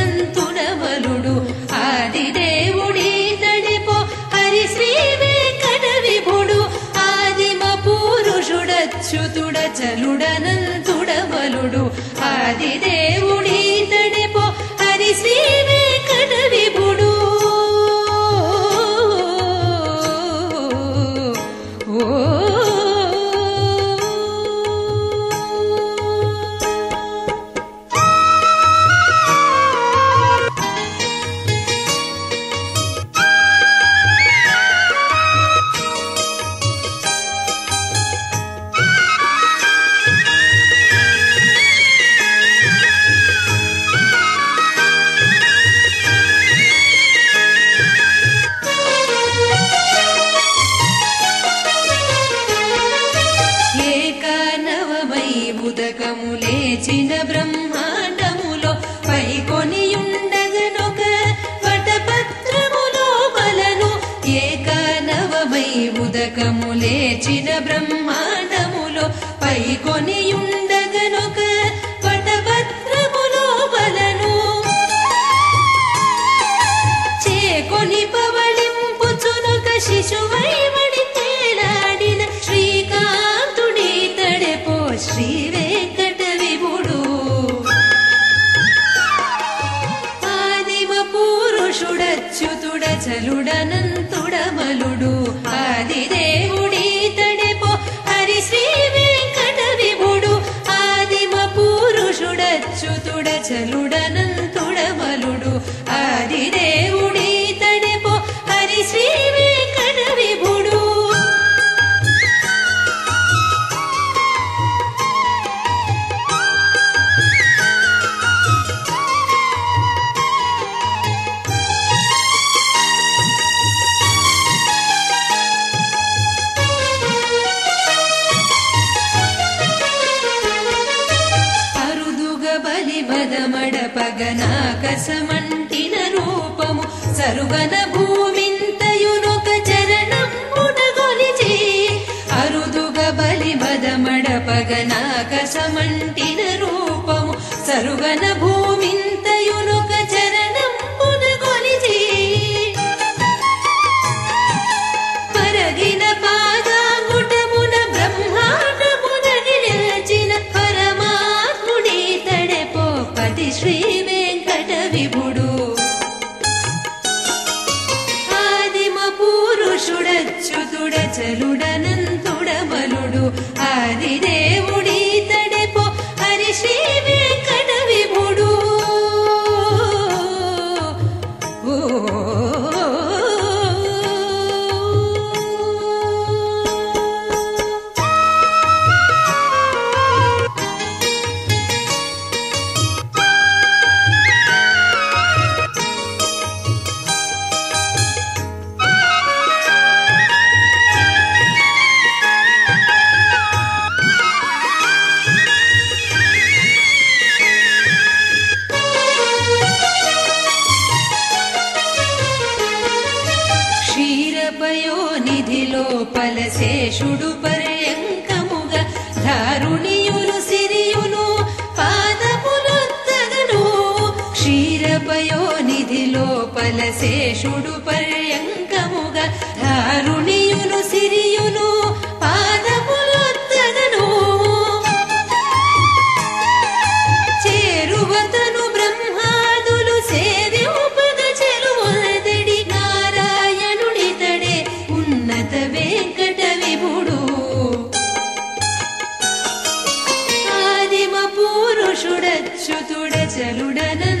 చలుడనంతుడవలుడు ఆది దేవుడి తడిపో హరి శ్రీ వెంకట విభుడు ఆదిమ పురుషుడచ్యుతుడ చలుడనంతుడవలుడు ఉదకము లేచిన బ్రహ్మాండములో పైకొనియుండగనొక పటపత్రములో బలను ఏకానవమై ఉదకము లేచిన బ్రహ్మాండములో కొనియుండ చలుడనంతుడమలుడు ఆది దేవుడి తడెపో. హరి శ్రీ వెంకట విభుడు ఆదిమ పురుషుడచ్యుతుడ చలుడనంతుడమలుడు ఆది దేవుడి తడెపో. హరి శ్రీ బలి బదమడ పగనాకసమంటిన రూపము సరుగన భూమింతయునొక చరణంబుడగొలిచి అరుదుగ బలి బదమడ పగనాకసమంటిన రూపము సరుగన భూమింతయునొక கதிரே క్షీరపయోనిధిలో పలశేషుడు పర్యంకముగా ధారుణియులు సిరియును పాదములొత్తగను. క్షీరపయోనిధిలో పలశేషుడు పర్యంకముగా ధారుణియులు సిరియును ചുറ്റുടച്ചലുടനെന്ന്